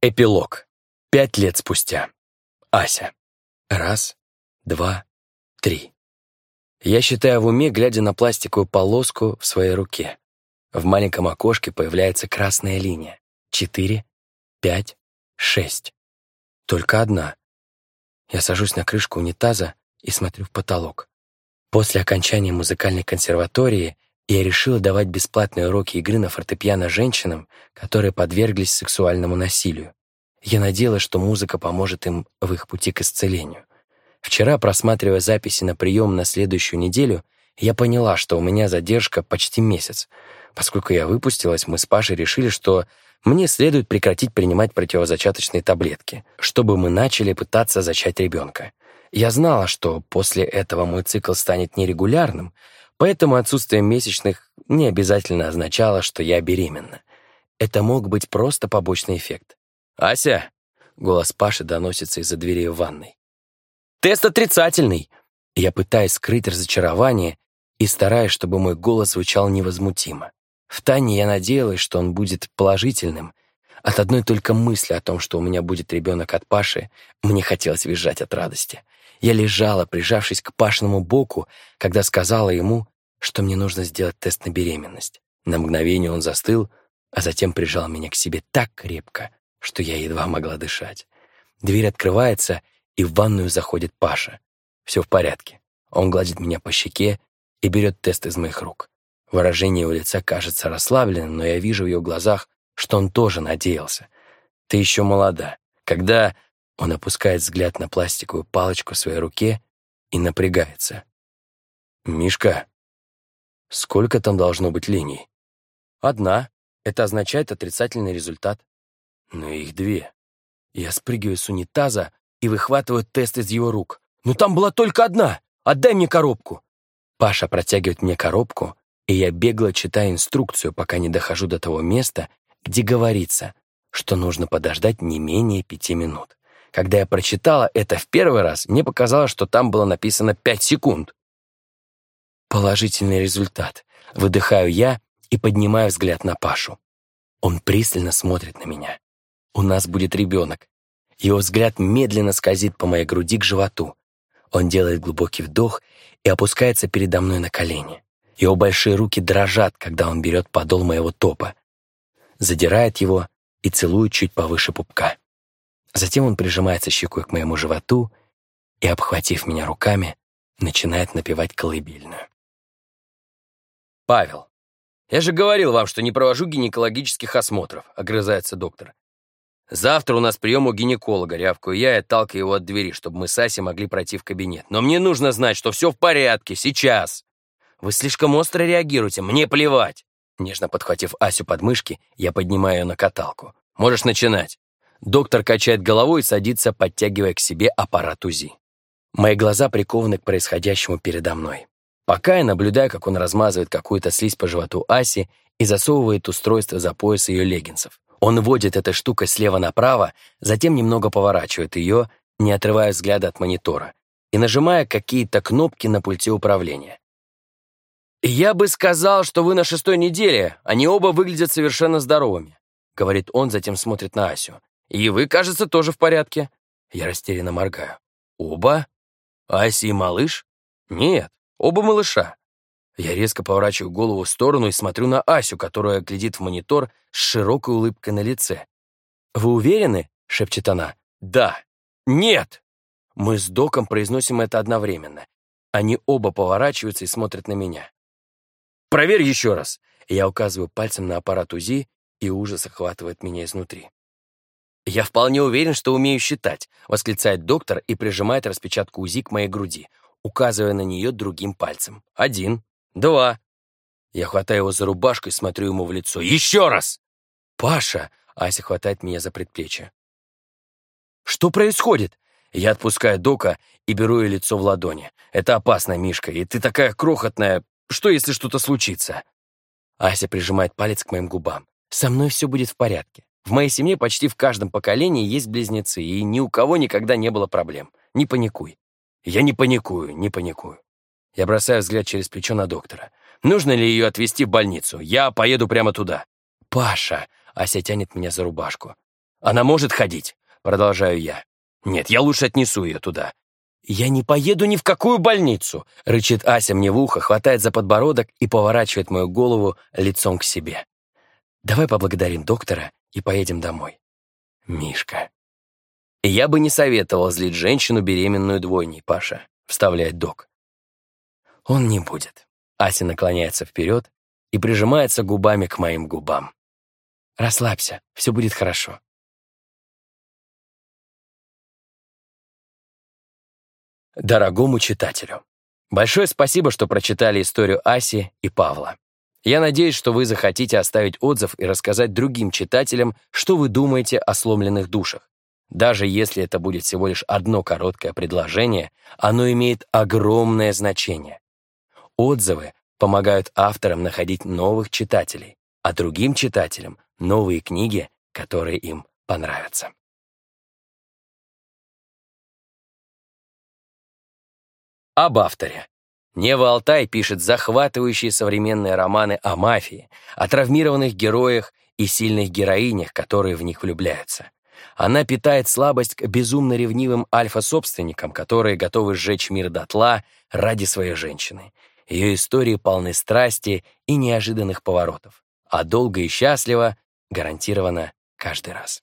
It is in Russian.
Эпилог. Пять лет спустя. Ася. Раз, два, три. Я считаю в уме, глядя на пластиковую полоску в своей руке. В маленьком окошке появляется красная линия. Четыре, пять, шесть. Только одна. Я сажусь на крышку унитаза и смотрю в потолок. После окончания музыкальной консерватории я решила давать бесплатные уроки игры на фортепиано женщинам, которые подверглись сексуальному насилию. Я надеялась, что музыка поможет им в их пути к исцелению. Вчера, просматривая записи на прием на следующую неделю, я поняла, что у меня задержка почти месяц. Поскольку я выпустилась, мы с Пашей решили, что мне следует прекратить принимать противозачаточные таблетки, чтобы мы начали пытаться зачать ребенка. Я знала, что после этого мой цикл станет нерегулярным, поэтому отсутствие месячных не обязательно означало, что я беременна. Это мог быть просто побочный эффект. «Ася!» — голос Паши доносится из-за двери в ванной. «Тест отрицательный!» Я пытаюсь скрыть разочарование и стараюсь, чтобы мой голос звучал невозмутимо. Втайне я надеялась, что он будет положительным. От одной только мысли о том, что у меня будет ребенок от Паши, мне хотелось визжать от радости. Я лежала, прижавшись к Пашиному боку, когда сказала ему, что мне нужно сделать тест на беременность. На мгновение он застыл, а затем прижал меня к себе так крепко, что я едва могла дышать. Дверь открывается, и в ванную заходит Паша. Все в порядке. Он гладит меня по щеке и берет тест из моих рук. Выражение его лица кажется расслабленным, но я вижу в его глазах, что он тоже надеялся. «Ты еще молода. Когда...» Он опускает взгляд на пластиковую палочку в своей руке и напрягается. «Мишка, сколько там должно быть линий?» «Одна. Это означает отрицательный результат». Но их две. Я спрыгиваю с унитаза и выхватываю тест из его рук. «Ну там была только одна! Отдай мне коробку!» Паша протягивает мне коробку, и я бегло читаю инструкцию, пока не дохожу до того места, где говорится, что нужно подождать не менее пяти минут. Когда я прочитала это в первый раз, мне показалось, что там было написано пять секунд. Положительный результат. Выдыхаю я и поднимаю взгляд на Пашу. Он пристально смотрит на меня. У нас будет ребенок. Его взгляд медленно скользит по моей груди к животу. Он делает глубокий вдох и опускается передо мной на колени. Его большие руки дрожат, когда он берет подол моего топа, задирает его и целует чуть повыше пупка. Затем он прижимается щекой к моему животу и, обхватив меня руками, начинает напевать колыбельную. «Павел, я же говорил вам, что не провожу гинекологических осмотров», — огрызается доктор. Завтра у нас прием у гинеколога, рявкаю я и отталкиваю его от двери, чтобы мы с Асей могли пройти в кабинет. Но мне нужно знать, что все в порядке, сейчас. Вы слишком остро реагируете, мне плевать. Нежно подхватив Асю под мышки, я поднимаю ее на каталку. Можешь начинать. Доктор качает головой и садится, подтягивая к себе аппарат УЗИ. Мои глаза прикованы к происходящему передо мной. Пока я наблюдаю, как он размазывает какую-то слизь по животу Аси и засовывает устройство за пояс ее леггинсов. Он водит этой штукой слева направо, затем немного поворачивает ее, не отрывая взгляда от монитора, и нажимая какие-то кнопки на пульте управления. «Я бы сказал, что вы на шестой неделе, они оба выглядят совершенно здоровыми», говорит он, затем смотрит на Асю. «И вы, кажется, тоже в порядке». Я растерянно моргаю. «Оба? Ася и малыш?» «Нет, оба малыша. Я резко поворачиваю голову в сторону и смотрю на Асю, которая глядит в монитор с широкой улыбкой на лице. «Вы уверены?» — шепчет она. «Да». «Нет!» Мы с Доком произносим это одновременно. Они оба поворачиваются и смотрят на меня. «Проверь еще раз!» Я указываю пальцем на аппарат УЗИ, и ужас охватывает меня изнутри. «Я вполне уверен, что умею считать», — восклицает доктор и прижимает распечатку УЗИ к моей груди, указывая на нее другим пальцем. «Один, Два. Я хватаю его за рубашку и смотрю ему в лицо. Еще раз! Паша! Ася хватает меня за предплечье. Что происходит? Я отпускаю Дока и беру ее лицо в ладони. Это опасно, Мишка, и ты такая крохотная. Что, если что-то случится? Ася прижимает палец к моим губам. Со мной все будет в порядке. В моей семье почти в каждом поколении есть близнецы, и ни у кого никогда не было проблем. Не паникуй. Я не паникую, не паникую. Я бросаю взгляд через плечо на доктора. Нужно ли ее отвезти в больницу? Я поеду прямо туда. «Паша!» — Ася тянет меня за рубашку. Она может ходить, продолжаю я. Нет, я лучше отнесу ее туда. «Я не поеду ни в какую больницу!» — рычит Ася мне в ухо, хватает за подбородок и поворачивает мою голову лицом к себе. «Давай поблагодарим доктора и поедем домой». «Мишка». «Я бы не советовал злить женщину, беременную двойней, Паша», — вставляет док. «Он не будет». Ася наклоняется вперед и прижимается губами к моим губам. «Расслабься, все будет хорошо». Дорогому читателю, большое спасибо, что прочитали историю Аси и Павла. Я надеюсь, что вы захотите оставить отзыв и рассказать другим читателям, что вы думаете о сломленных душах. Даже если это будет всего лишь одно короткое предложение, оно имеет огромное значение. Отзывы помогают авторам находить новых читателей, а другим читателям — новые книги, которые им понравятся. Об авторе. Нева Алтай пишет захватывающие современные романы о мафии, о травмированных героях и сильных героинях, которые в них влюбляются. Она питает слабость к безумно ревнивым альфа-собственникам, которые готовы сжечь мир дотла ради своей женщины. Ее истории полны страсти и неожиданных поворотов, а долго и счастливо гарантировано каждый раз.